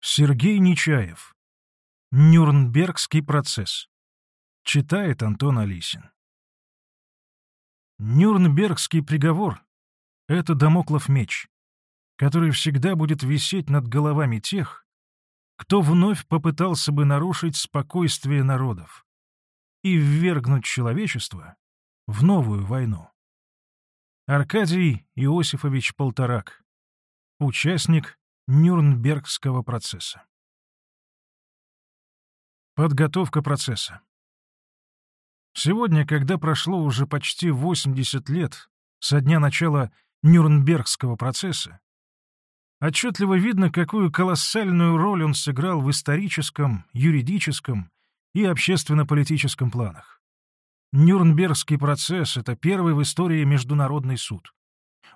Сергей Нечаев. Нюрнбергский процесс. Читает Антон Алисин. Нюрнбергский приговор — это домоклов меч, который всегда будет висеть над головами тех, кто вновь попытался бы нарушить спокойствие народов и ввергнуть человечество в новую войну. Аркадий Иосифович Полторак, участник Нюрнбергского процесса. Подготовка процесса. Сегодня, когда прошло уже почти 80 лет со дня начала Нюрнбергского процесса, отчетливо видно, какую колоссальную роль он сыграл в историческом, юридическом и общественно-политическом планах. Нюрнбергский процесс — это первый в истории международный суд.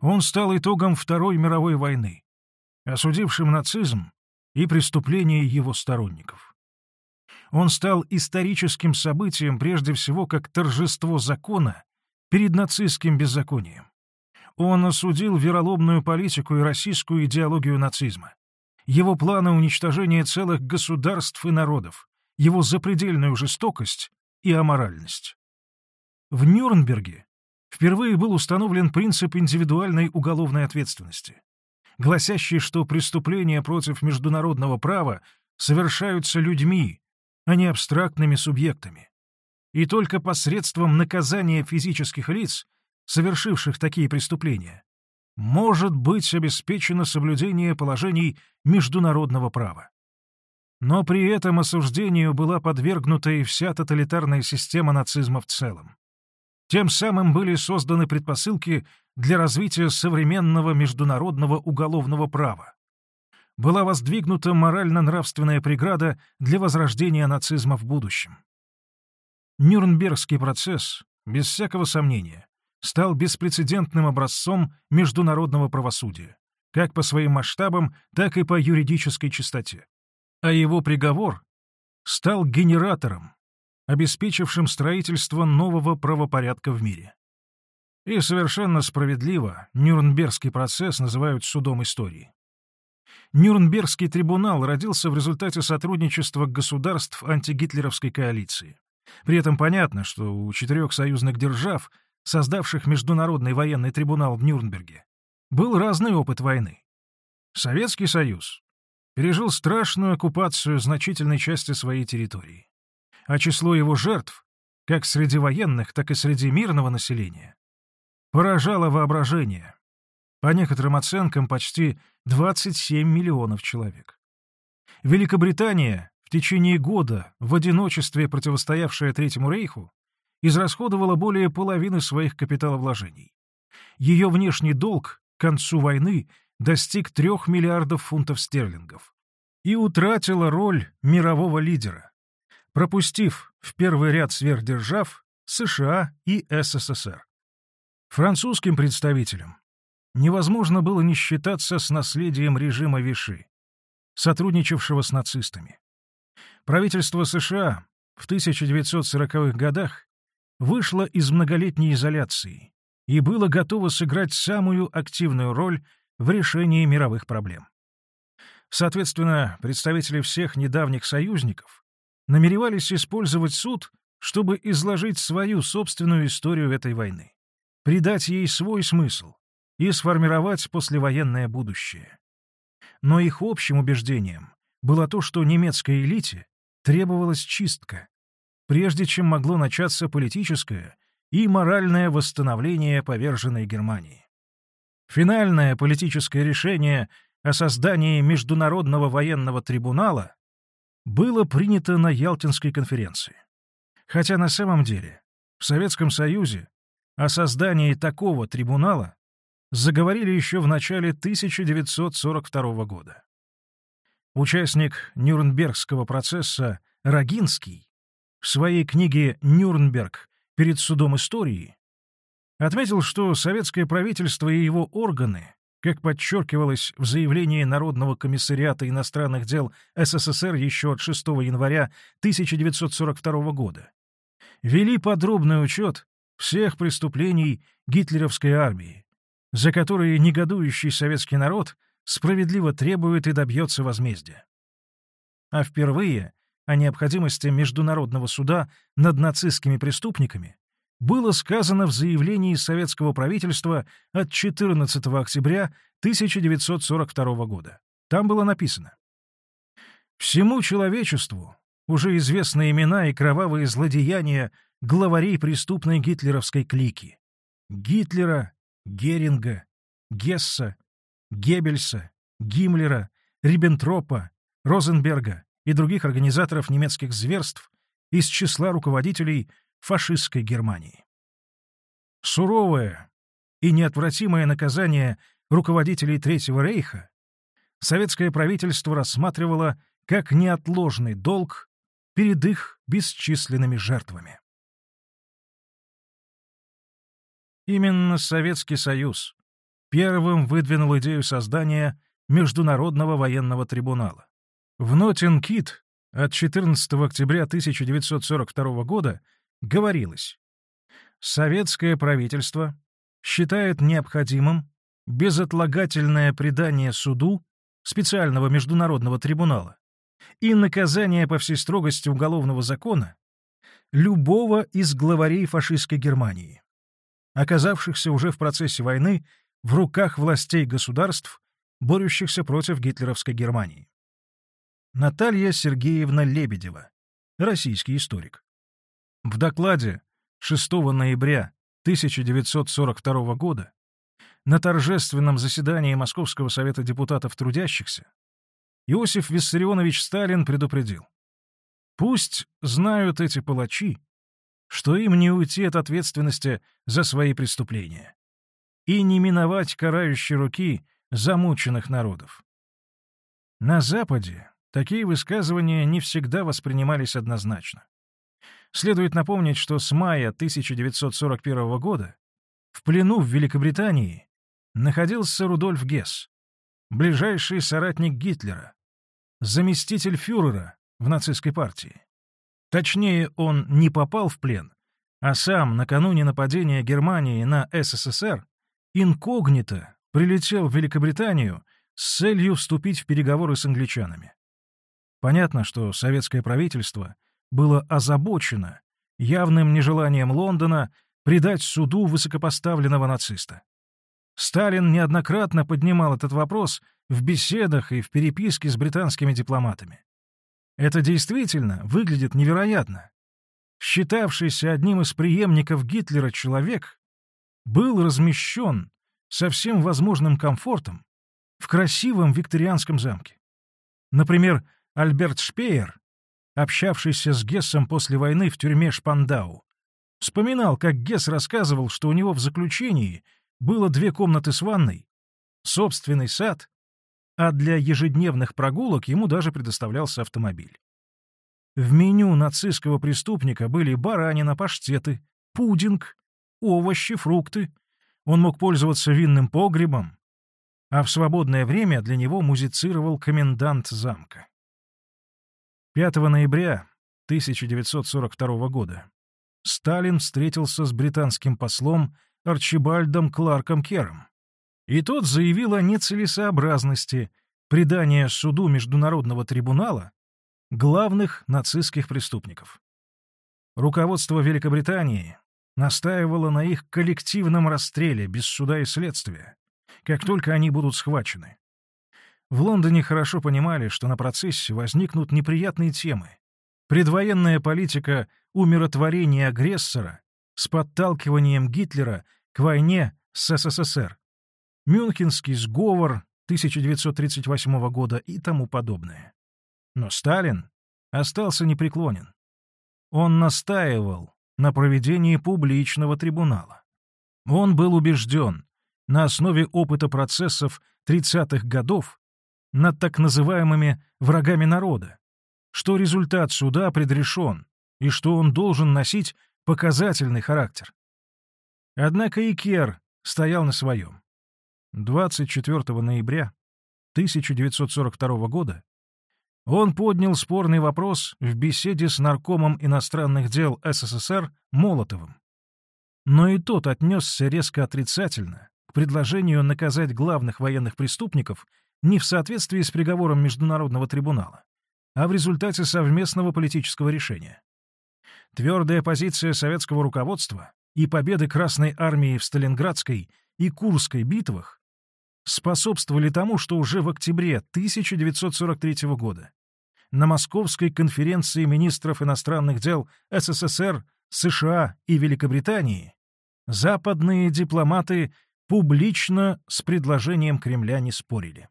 Он стал итогом Второй мировой войны, осудившим нацизм и преступления его сторонников. Он стал историческим событием прежде всего как торжество закона перед нацистским беззаконием. Он осудил вероломную политику и российскую идеологию нацизма, его планы уничтожения целых государств и народов, его запредельную жестокость и аморальность. В Нюрнберге впервые был установлен принцип индивидуальной уголовной ответственности гласящий, что преступления против международного права совершаются людьми, а не абстрактными субъектами. И только посредством наказания физических лиц, совершивших такие преступления, может быть обеспечено соблюдение положений международного права. Но при этом осуждению была подвергнута и вся тоталитарная система нацизма в целом. Тем самым были созданы предпосылки для развития современного международного уголовного права. Была воздвигнута морально-нравственная преграда для возрождения нацизма в будущем. Нюрнбергский процесс, без всякого сомнения, стал беспрецедентным образцом международного правосудия, как по своим масштабам, так и по юридической чистоте. А его приговор стал генератором, обеспечившим строительство нового правопорядка в мире. И совершенно справедливо Нюрнбергский процесс называют судом истории. Нюрнбергский трибунал родился в результате сотрудничества государств антигитлеровской коалиции. При этом понятно, что у четырех союзных держав, создавших Международный военный трибунал в Нюрнберге, был разный опыт войны. Советский Союз пережил страшную оккупацию значительной части своей территории а число его жертв, как среди военных, так и среди мирного населения, поражало воображение. По некоторым оценкам, почти 27 миллионов человек. Великобритания, в течение года в одиночестве противостоявшая Третьему рейху, израсходовала более половины своих капиталовложений. Ее внешний долг к концу войны достиг 3 миллиардов фунтов стерлингов и утратила роль мирового лидера пропустив в первый ряд сверхдержав США и СССР. Французским представителям невозможно было не считаться с наследием режима Виши, сотрудничавшего с нацистами. Правительство США в 1940-х годах вышло из многолетней изоляции и было готово сыграть самую активную роль в решении мировых проблем. Соответственно, представители всех недавних союзников намеревались использовать суд, чтобы изложить свою собственную историю этой войны, придать ей свой смысл и сформировать послевоенное будущее. Но их общим убеждением было то, что немецкой элите требовалась чистка, прежде чем могло начаться политическое и моральное восстановление поверженной Германии. Финальное политическое решение о создании Международного военного трибунала было принято на Ялтинской конференции. Хотя на самом деле в Советском Союзе о создании такого трибунала заговорили еще в начале 1942 года. Участник Нюрнбергского процесса Рогинский в своей книге «Нюрнберг. Перед судом истории» отметил, что советское правительство и его органы как подчеркивалось в заявлении Народного комиссариата иностранных дел СССР еще от 6 января 1942 года, вели подробный учет всех преступлений гитлеровской армии, за которые негодующий советский народ справедливо требует и добьется возмездия. а впервые о необходимости международного суда над нацистскими преступниками было сказано в заявлении советского правительства от 14 октября 1942 года. Там было написано «Всему человечеству уже известны имена и кровавые злодеяния главарей преступной гитлеровской клики — Гитлера, Геринга, Гесса, Геббельса, Гиммлера, Риббентропа, Розенберга и других организаторов немецких зверств из числа руководителей фашистской Германии. Суровое и неотвратимое наказание руководителей Третьего рейха советское правительство рассматривало как неотложный долг перед их бесчисленными жертвами. Именно Советский Союз первым выдвинул идею создания Международного военного трибунала. В Нотин-Кит от 14 октября 1942 года говорилось «Советское правительство считает необходимым безотлагательное предание суду специального международного трибунала и наказание по всей строгости уголовного закона любого из главарей фашистской Германии, оказавшихся уже в процессе войны в руках властей государств, борющихся против гитлеровской Германии. Наталья Сергеевна Лебедева, российский историк. В докладе 6 ноября 1942 года на торжественном заседании Московского совета депутатов трудящихся Иосиф Виссарионович Сталин предупредил. «Пусть знают эти палачи, что им не уйти от ответственности за свои преступления и не миновать карающей руки замученных народов. На Западе такие высказывания не всегда воспринимались однозначно. Следует напомнить, что с мая 1941 года в плену в Великобритании находился Рудольф Гесс, ближайший соратник Гитлера, заместитель фюрера в нацистской партии. Точнее, он не попал в плен, а сам накануне нападения Германии на СССР инкогнито прилетел в Великобританию с целью вступить в переговоры с англичанами. Понятно, что советское правительство было озабочено явным нежеланием Лондона предать суду высокопоставленного нациста. Сталин неоднократно поднимал этот вопрос в беседах и в переписке с британскими дипломатами. Это действительно выглядит невероятно. Считавшийся одним из преемников Гитлера человек был размещен со всем возможным комфортом в красивом викторианском замке. Например, Альберт Шпеер, общавшийся с Гессом после войны в тюрьме Шпандау, вспоминал, как Гесс рассказывал, что у него в заключении было две комнаты с ванной, собственный сад, а для ежедневных прогулок ему даже предоставлялся автомобиль. В меню нацистского преступника были баранина, паштеты, пудинг, овощи, фрукты. Он мог пользоваться винным погребом, а в свободное время для него музицировал комендант замка. 5 ноября 1942 года Сталин встретился с британским послом Арчибальдом Кларком Кером, и тот заявил о нецелесообразности предания суду Международного трибунала главных нацистских преступников. Руководство Великобритании настаивала на их коллективном расстреле без суда и следствия, как только они будут схвачены. В Лондоне хорошо понимали, что на процессе возникнут неприятные темы. Предвоенная политика умиротворения агрессора с подталкиванием Гитлера к войне с СССР, Мюнхенский сговор 1938 года и тому подобное. Но Сталин остался непреклонен. Он настаивал на проведении публичного трибунала. Он был убежден, на основе опыта процессов 30-х годов над так называемыми «врагами народа», что результат суда предрешен и что он должен носить показательный характер. Однако и стоял на своем. 24 ноября 1942 года он поднял спорный вопрос в беседе с наркомом иностранных дел СССР Молотовым. Но и тот отнесся резко отрицательно к предложению наказать главных военных преступников не в соответствии с приговором Международного трибунала, а в результате совместного политического решения. Твердая позиция советского руководства и победы Красной армии в Сталинградской и Курской битвах способствовали тому, что уже в октябре 1943 года на Московской конференции министров иностранных дел СССР, США и Великобритании западные дипломаты публично с предложением Кремля не спорили.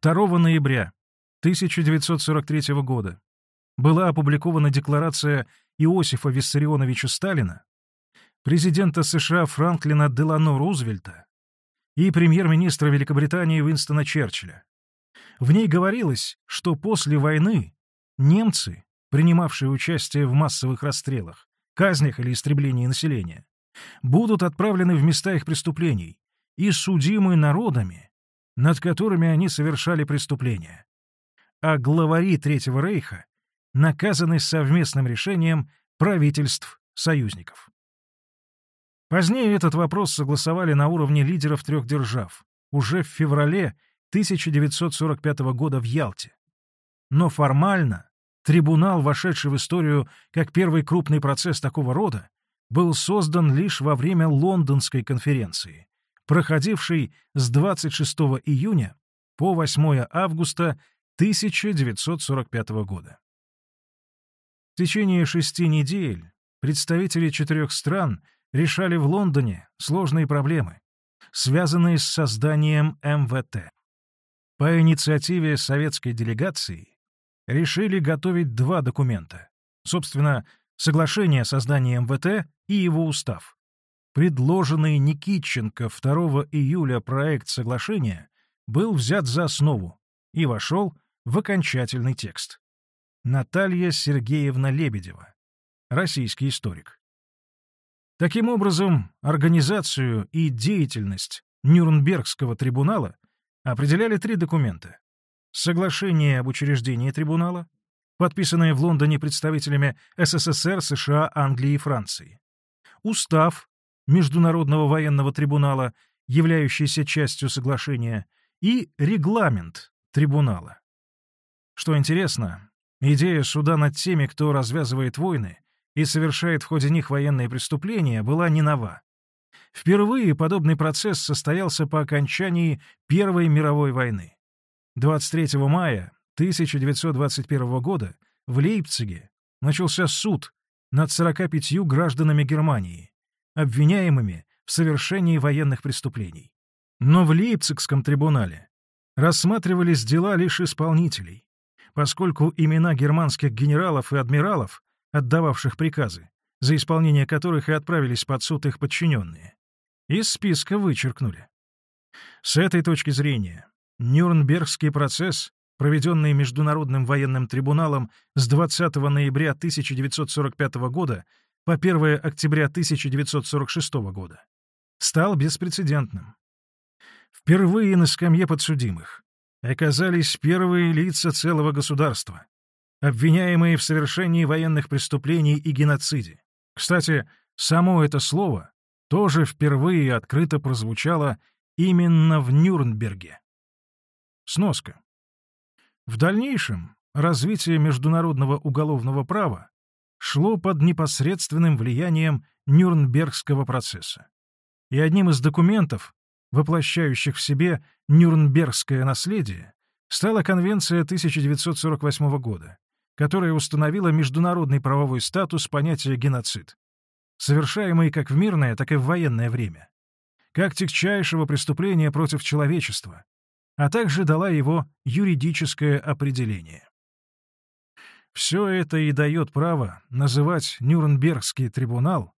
2 ноября 1943 года была опубликована декларация Иосифа Виссарионовича Сталина, президента США Франклина Делано Рузвельта и премьер-министра Великобритании Уинстона Черчилля. В ней говорилось, что после войны немцы, принимавшие участие в массовых расстрелах, казнях или истреблении населения, будут отправлены в места их преступлений и судимы народами, над которыми они совершали преступления. А главари Третьего Рейха наказаны совместным решением правительств союзников. Позднее этот вопрос согласовали на уровне лидеров трех держав, уже в феврале 1945 года в Ялте. Но формально трибунал, вошедший в историю как первый крупный процесс такого рода, был создан лишь во время Лондонской конференции, проходившей с 26 июня по 8 августа 1945 года. В течение шести недель представители четырех стран решали в Лондоне сложные проблемы, связанные с созданием МВТ. По инициативе советской делегации решили готовить два документа. Собственно, соглашение о создании МВТ и его устав. Предложенный Никитченко 2 июля проект соглашения был взят за основу и вошел в окончательный текст. Наталья Сергеевна Лебедева, российский историк. Таким образом, организацию и деятельность Нюрнбергского трибунала определяли три документа. Соглашение об учреждении трибунала, подписанное в Лондоне представителями СССР, США, Англии и Франции. Устав Международного военного трибунала, являющийся частью соглашения, и регламент трибунала. Что интересно, идея суда над теми, кто развязывает войны, и совершает в ходе них военные преступления, была не нова. Впервые подобный процесс состоялся по окончании Первой мировой войны. 23 мая 1921 года в Лейпциге начался суд над 45 гражданами Германии, обвиняемыми в совершении военных преступлений. Но в Лейпцигском трибунале рассматривались дела лишь исполнителей, поскольку имена германских генералов и адмиралов отдававших приказы, за исполнение которых и отправились под суд их подчиненные, из списка вычеркнули. С этой точки зрения, Нюрнбергский процесс, проведенный Международным военным трибуналом с 20 ноября 1945 года по 1 октября 1946 года, стал беспрецедентным. Впервые на скамье подсудимых оказались первые лица целого государства, обвиняемые в совершении военных преступлений и геноциде. Кстати, само это слово тоже впервые открыто прозвучало именно в Нюрнберге. Сноска. В дальнейшем развитие международного уголовного права шло под непосредственным влиянием Нюрнбергского процесса. И одним из документов, воплощающих в себе Нюрнбергское наследие, стала Конвенция 1948 года, которая установила международный правовой статус понятия «геноцид», совершаемый как в мирное, так и в военное время, как тягчайшего преступления против человечества, а также дала его юридическое определение. Все это и дает право называть Нюрнбергский трибунал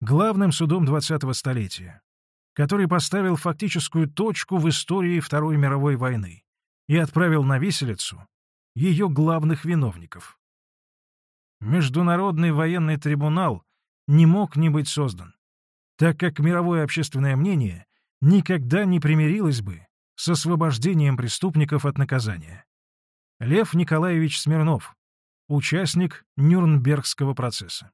главным судом 20-го столетия, который поставил фактическую точку в истории Второй мировой войны и отправил на виселицу ее главных виновников. Международный военный трибунал не мог не быть создан, так как мировое общественное мнение никогда не примирилось бы с освобождением преступников от наказания. Лев Николаевич Смирнов, участник Нюрнбергского процесса.